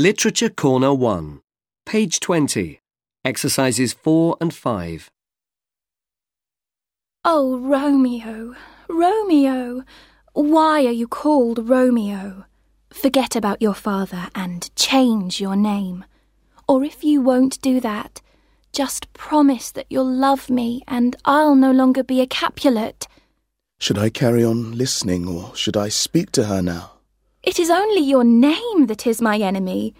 Literature Corner 1, page 20, exercises 4 and 5. Oh, Romeo, Romeo, why are you called Romeo? Forget about your father and change your name. Or if you won't do that, just promise that you'll love me and I'll no longer be a Capulet. Should I carry on listening or should I speak to her now? It is only your name that is my enemy.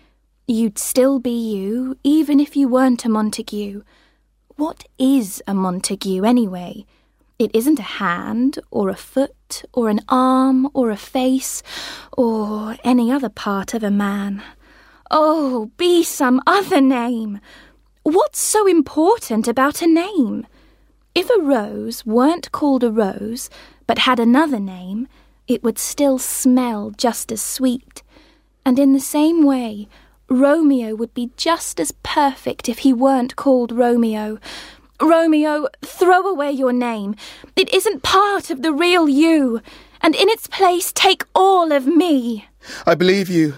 You'd still be you, even if you weren't a Montague. What is a Montague, anyway? It isn't a hand, or a foot, or an arm, or a face, or any other part of a man. Oh, be some other name! What's so important about a name? If a rose weren't called a rose, but had another name, it would still smell just as sweet. And in the same way, Romeo would be just as perfect if he weren't called Romeo. Romeo, throw away your name. It isn't part of the real you. And in its place, take all of me. I believe you.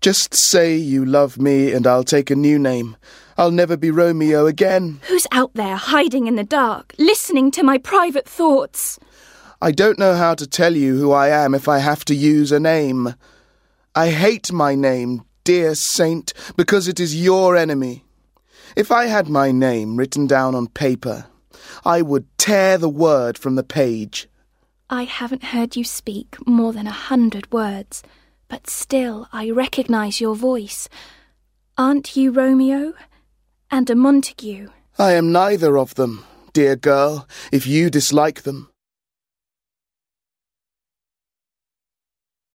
Just say you love me and I'll take a new name. I'll never be Romeo again. Who's out there hiding in the dark, listening to my private thoughts? I don't know how to tell you who I am if I have to use a name. I hate my name, dear saint, because it is your enemy. If I had my name written down on paper, I would tear the word from the page. I haven't heard you speak more than a hundred words, but still I recognize your voice. Aren't you Romeo? And a Montague? I am neither of them, dear girl, if you dislike them.